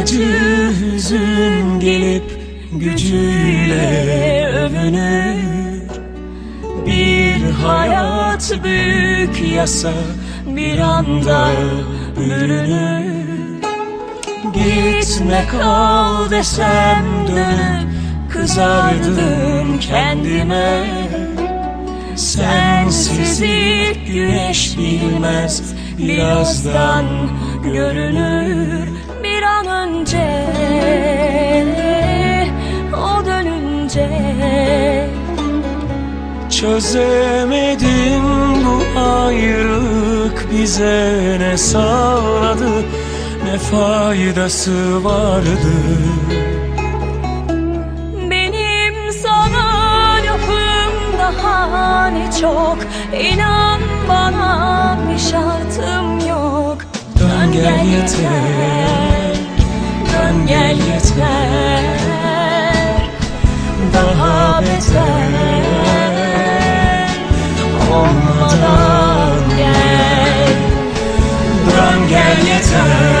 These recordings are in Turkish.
acı hüzün gelip gücüyle övünür. Bir hayat büyük yasa bir anda bürünür. Gitme kal desem dönüp kızardım kendime. Sensiz ilk güneş bilmez birazdan görünür Çözemedim bu ayrılık bize ne sağladı ne faydası vardı. Benim sana lafım daha ne çok İnan bana bir şartım yok. Dön gel yeter, Dön gel yeter Olmadan gel Dön gel yeter,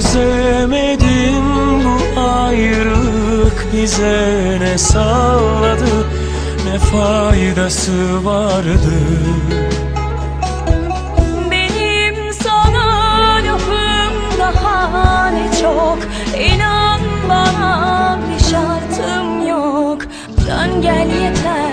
Çözemedim bu ayrılık bize ne sağladı ne faydası vardı? Benim sana lafım daha ne çok İnan bana bir şartım yok. Dön gel yeter